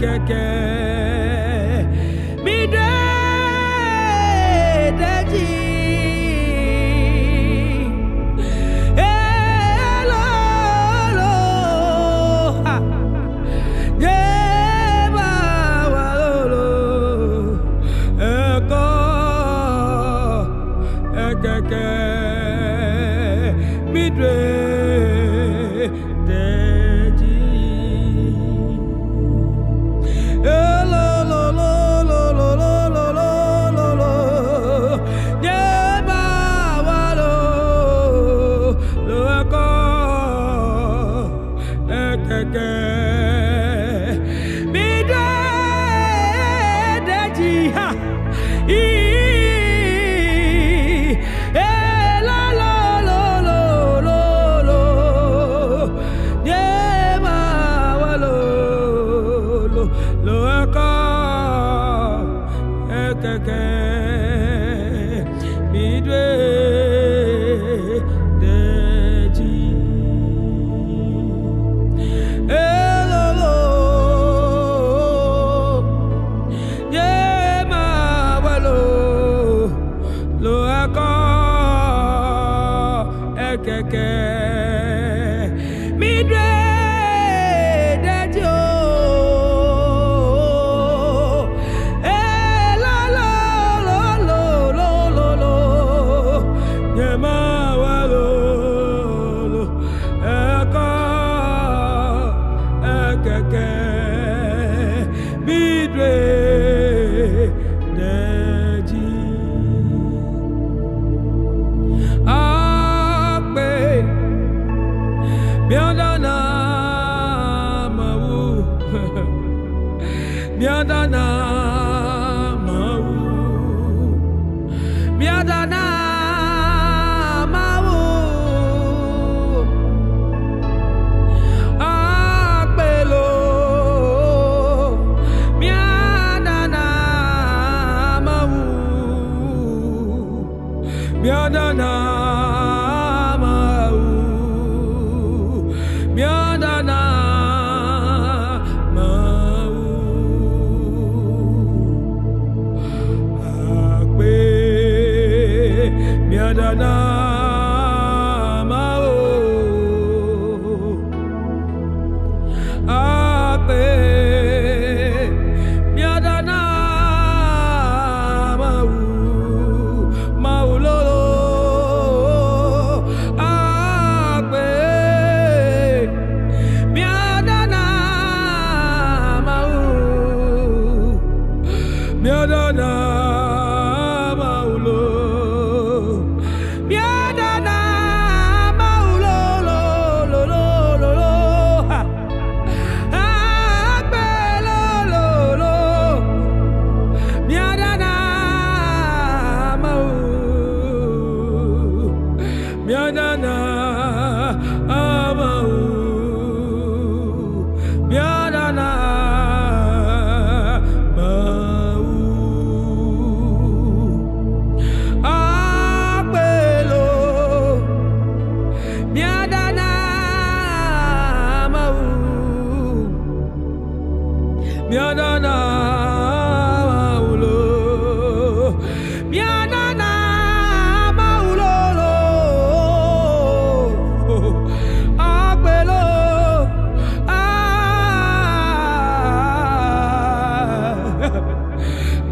kẹ̀kẹ́ ẹ̀kẹ̀kẹ́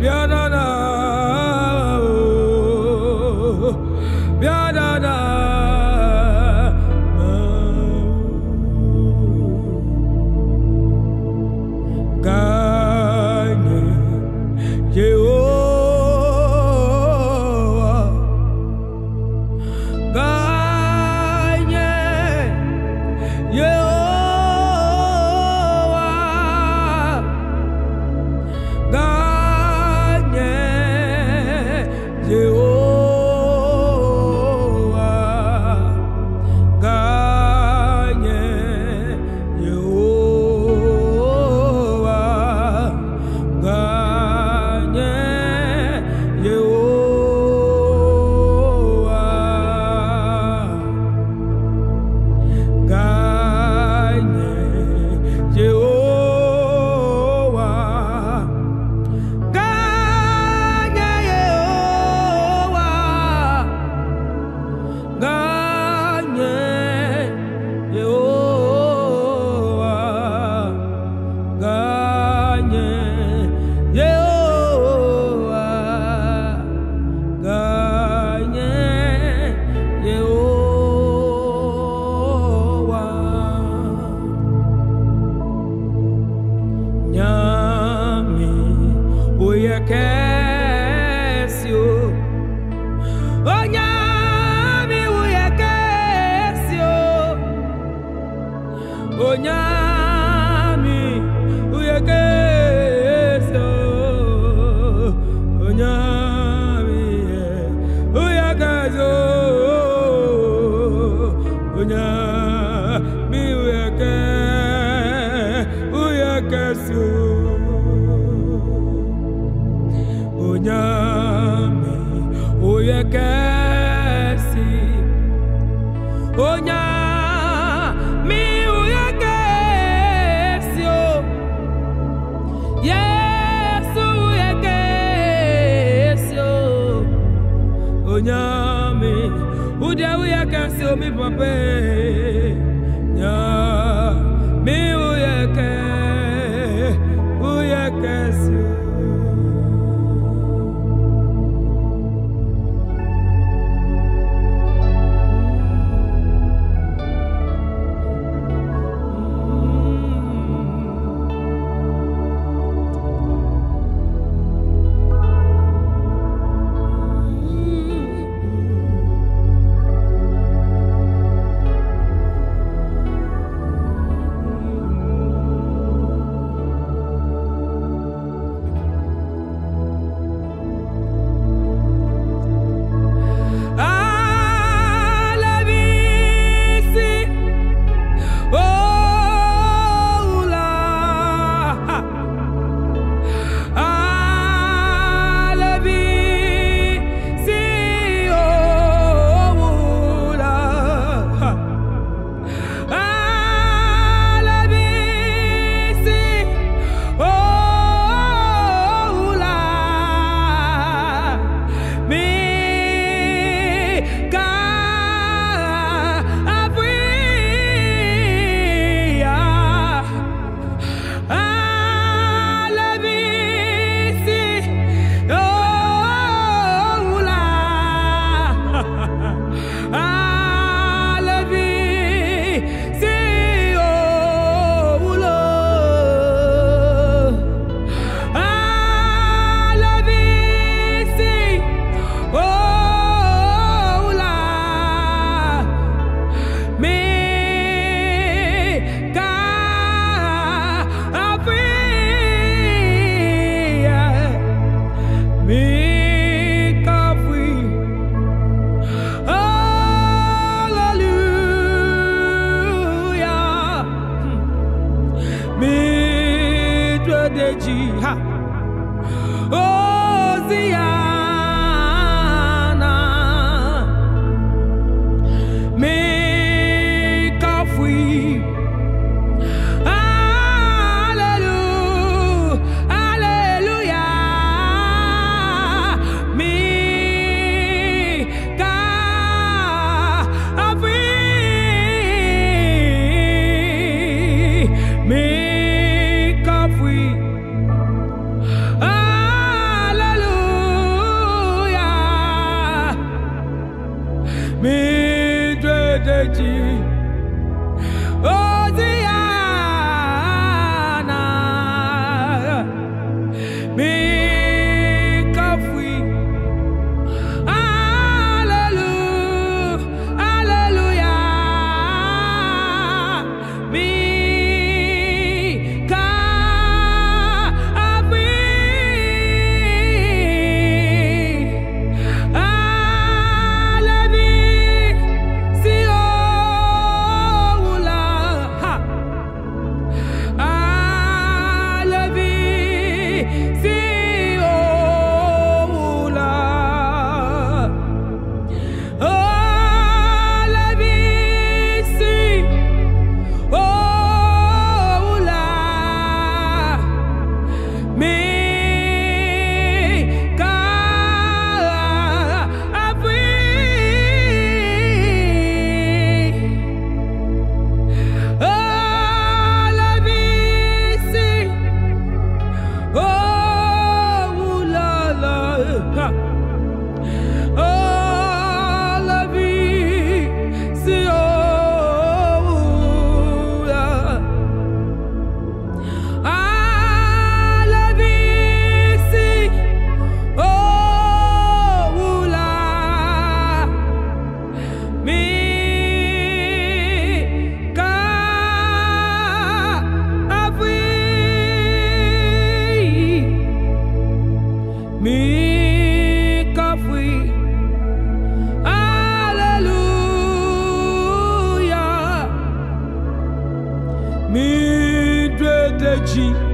Yeah, no, no. Uyekeso mi papel. dirty ya